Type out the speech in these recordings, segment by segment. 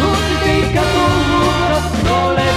Multiplica tu no le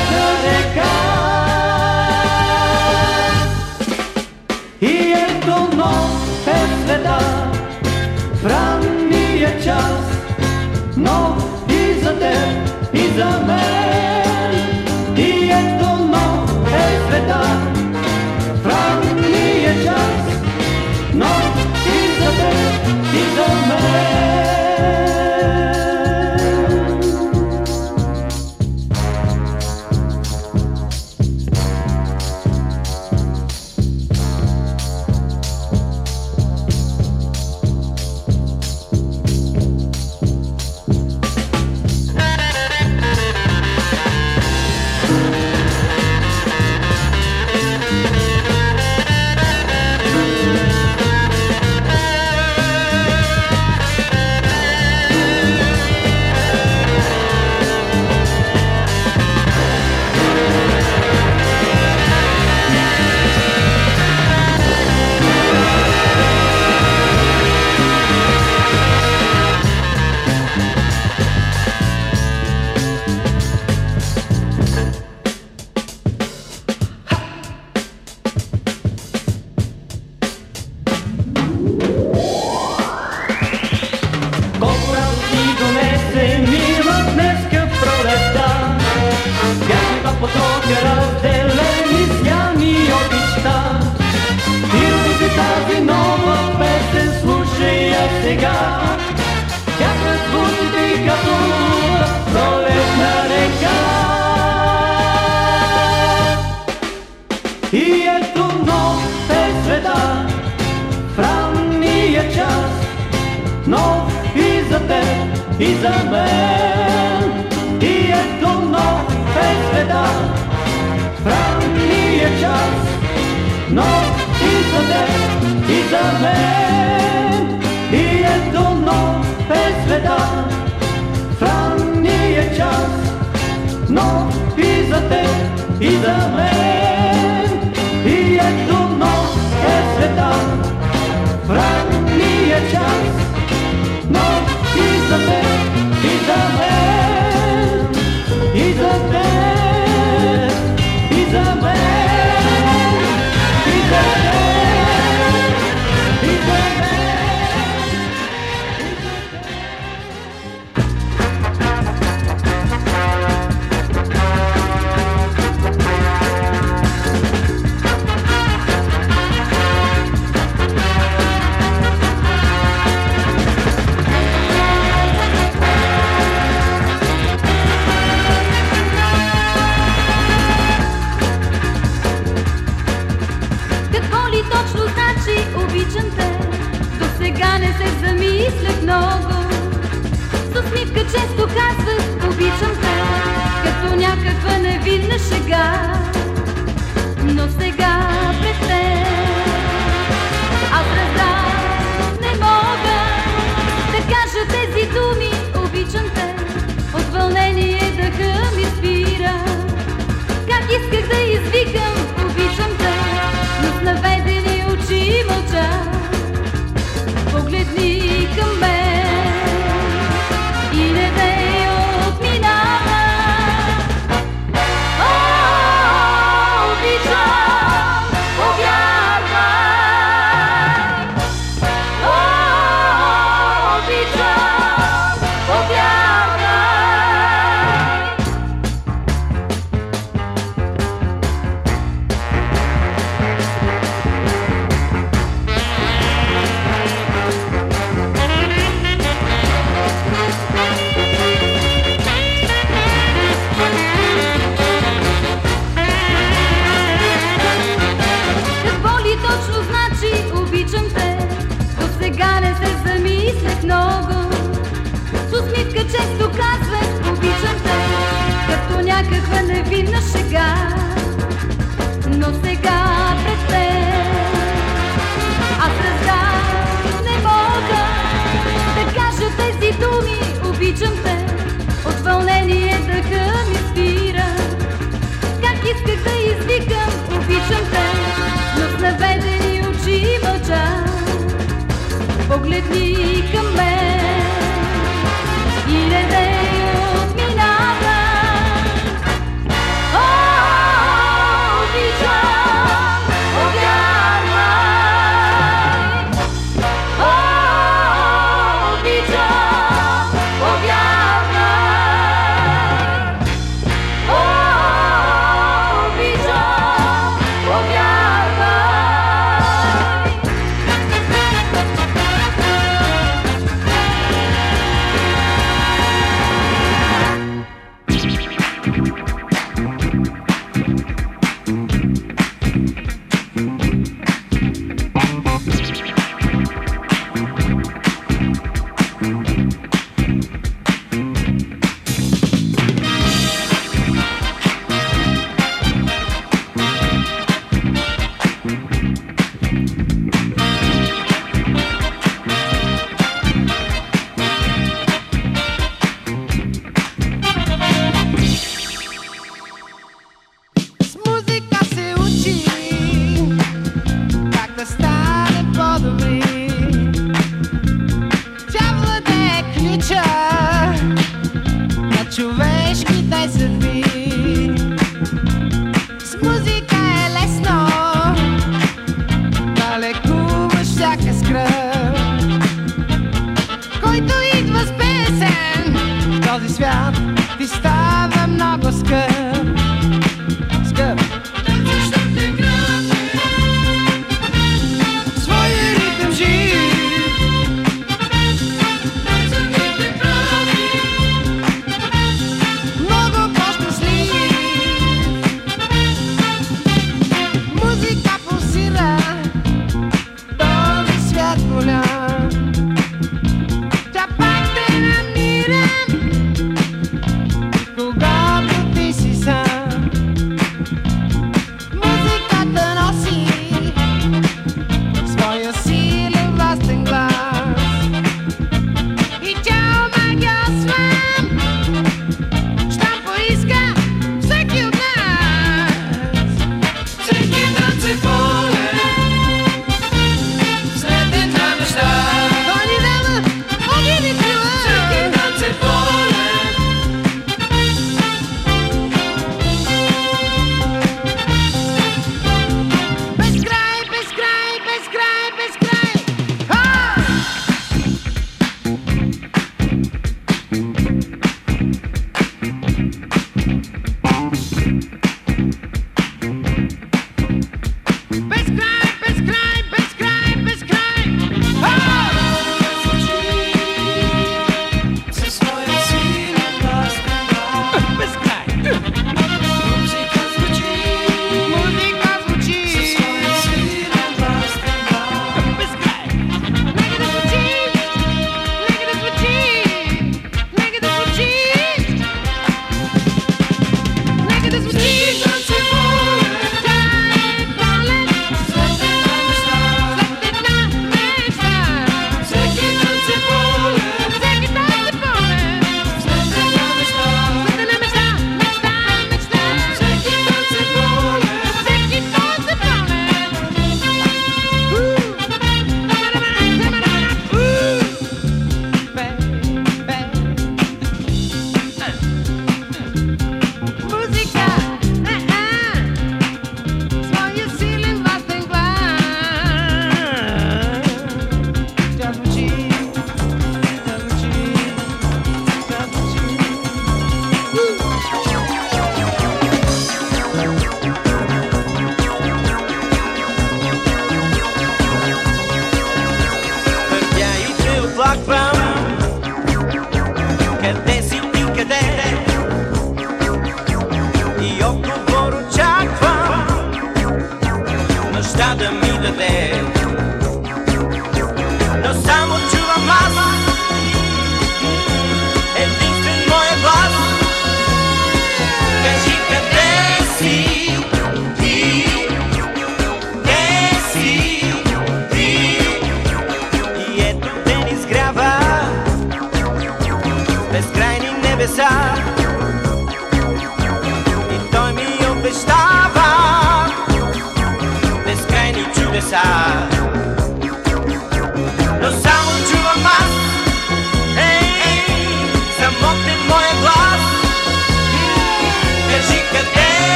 и за мен. И ето нов е света, в ранния е час, Но и за те, и за мен. И ето нов е света,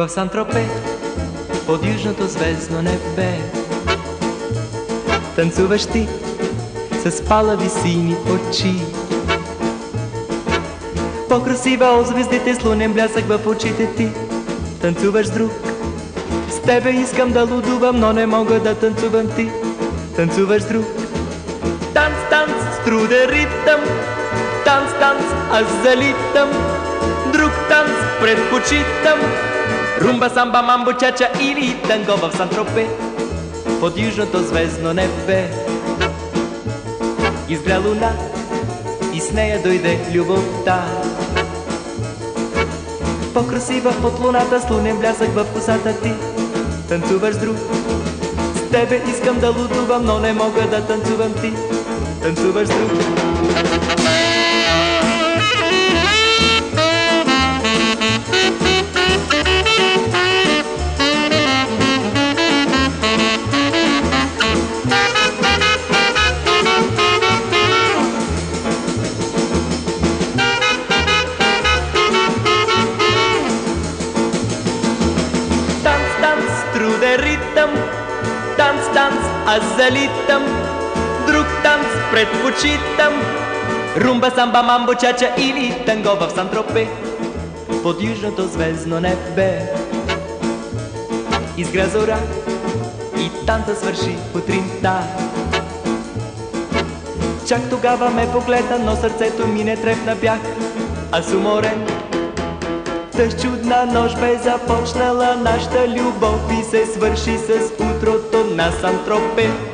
В Сан-Тропе, под южното звездно небе. Танцуваш ти с палави сини очи. По-красива от звездите с лунен блясък в очите ти. Танцуваш с друг. С тебе искам да лудувам, но не мога да танцувам ти. Танцуваш с друг. Танц, танц, струде ритъм. Танц, танц, аз залитам. Друг танц предпочитам Румба, самба, мамбо, чача или танго в Сан-Тропе Под южното звездно небе Изгря луна и с нея дойде любовта По-красива от луната с лунен блясък в косата ти Танцуваш друг С тебе искам да лудувам, но не мога да танцувам ти Танцуваш друг труде ритъм Танц, танц, аз залитам Друг танц предпочитам Румба, самба, мамбо, чача или танго в Сан-Тропе. Под южното звездно небе. Изгря зора и танца свърши утринта Чак тогава ме погледа, но сърцето ми не трепна бях Аз уморен Тъж чудна нощ бе започнала нашата любов и се свърши с утрото на Сантропе.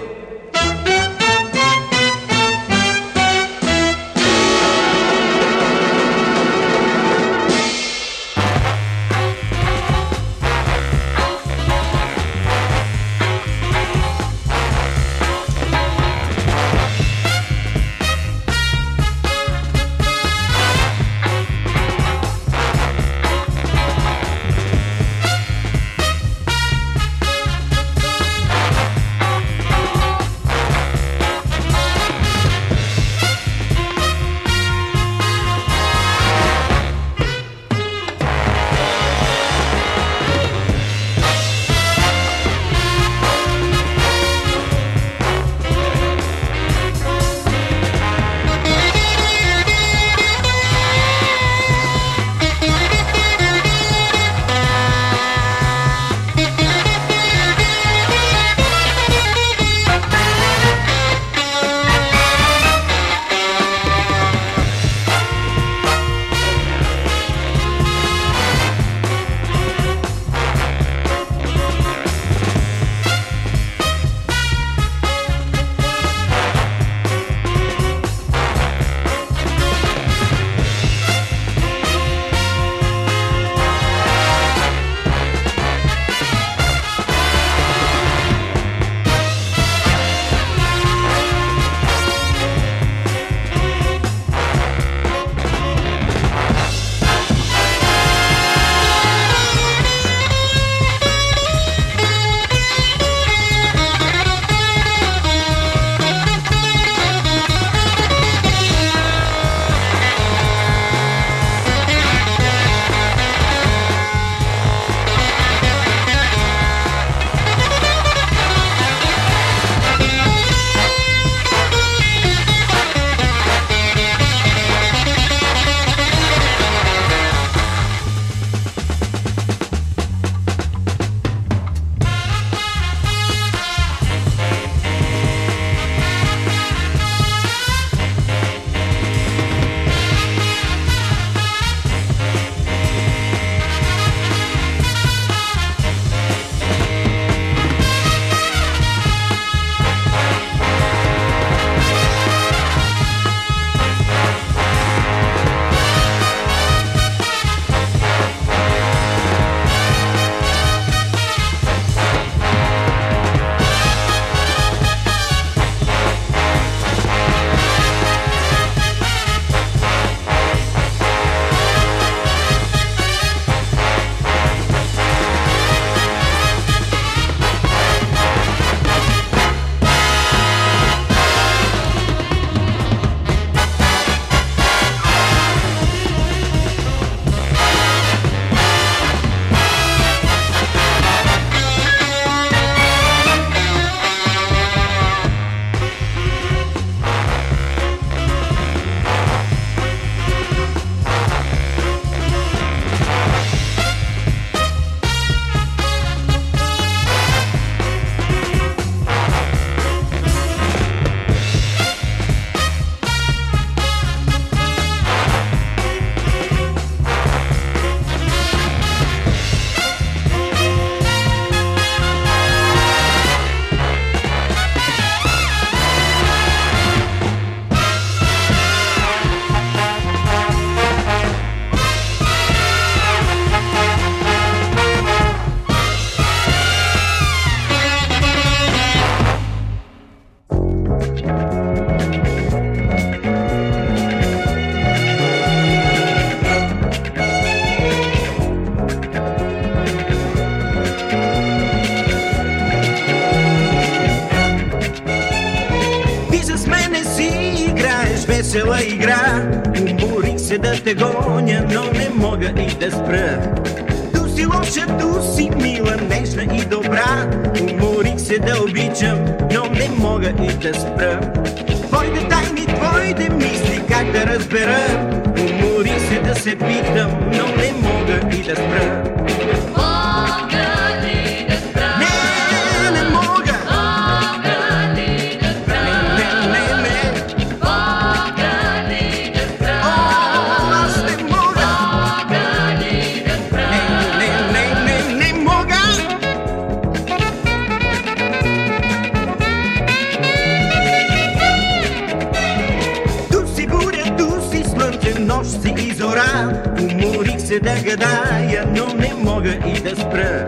Уморих се да гадая, но не мога и да спра.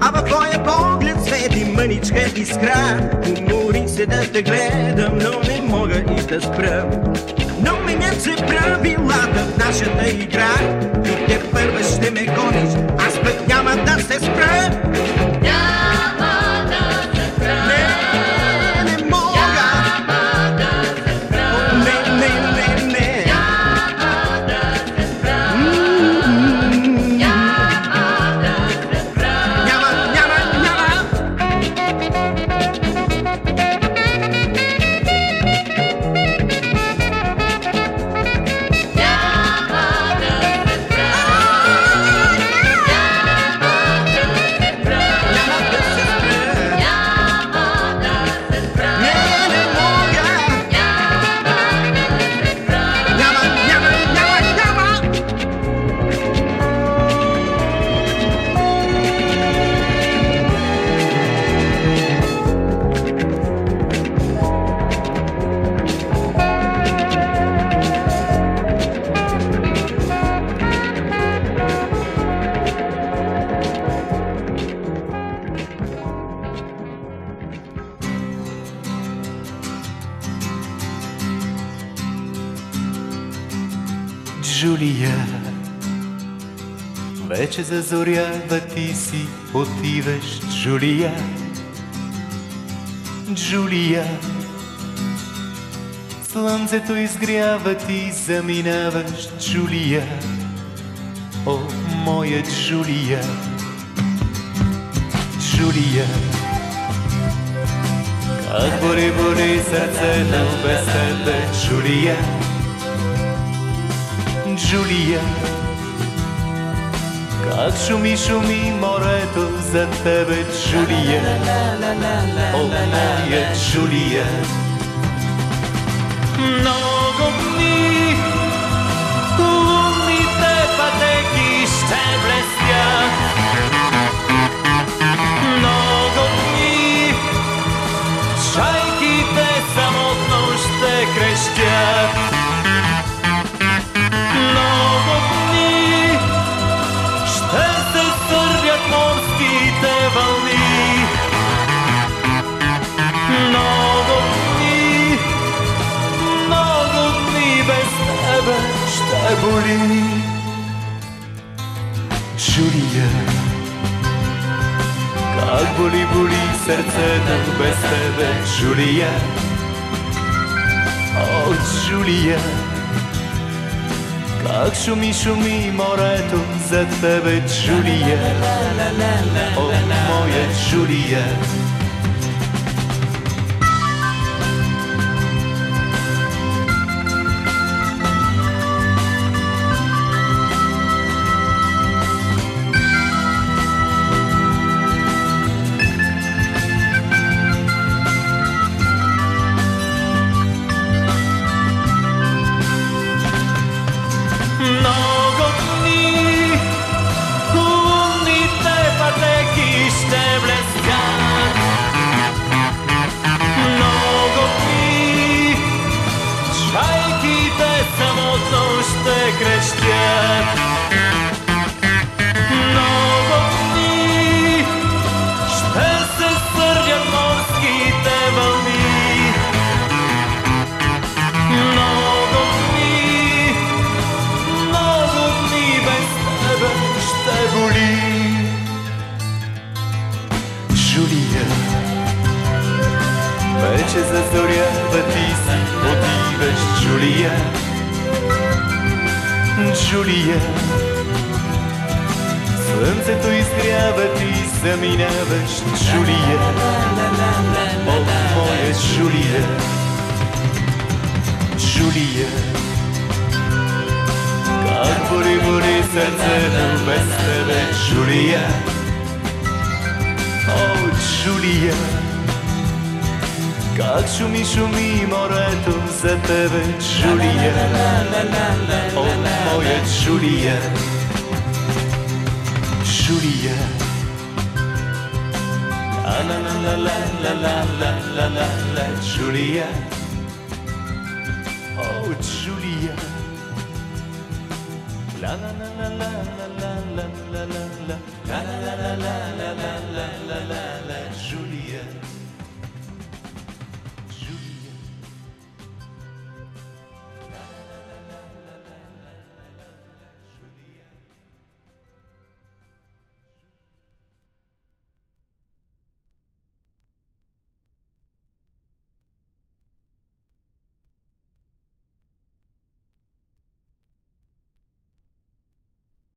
А в твоя поглед свети мъничка искра. Уморих се да те гледам, но не мога и да спра. Но менят се правилата в нашата игра. И те първа ще ме гониш, аз пък няма да се спра. Джулия, вече зазорява ти си отиваш, Джулия. Джулия, слънцето изгрява ти заминаваш, Джулия. О, моя Джулия, Джулия. Как бори, бори сърцето без тебе, Джулия. Джулия. Как шуми, шуми морето за тебе, Джулия. О, моя Джулия. Много дни лунните пътеки ще блестят Много дни чайките самотно ще крещят ще боли. Джулия, как боли, боли сърцето без тебе, Джулия. О, Джулия, как шуми, шуми морето за тебе, Джулия. О, моя Джулия. ce zăzoria Bătis, motivești Julia Julia Slunce tu izgrijava, ti zamenjavaš Julije. O moje Julije. Julije. Kak boli, boli srce nam bez tebe Julije. O Julije. Как шуми, шуми морето за тебе, Джулия. О, моя Джулия. Джулия. La la la la la la la la la la Julia. Oh Julia. La la la la la la la la la la la la la la la la la la la Julia.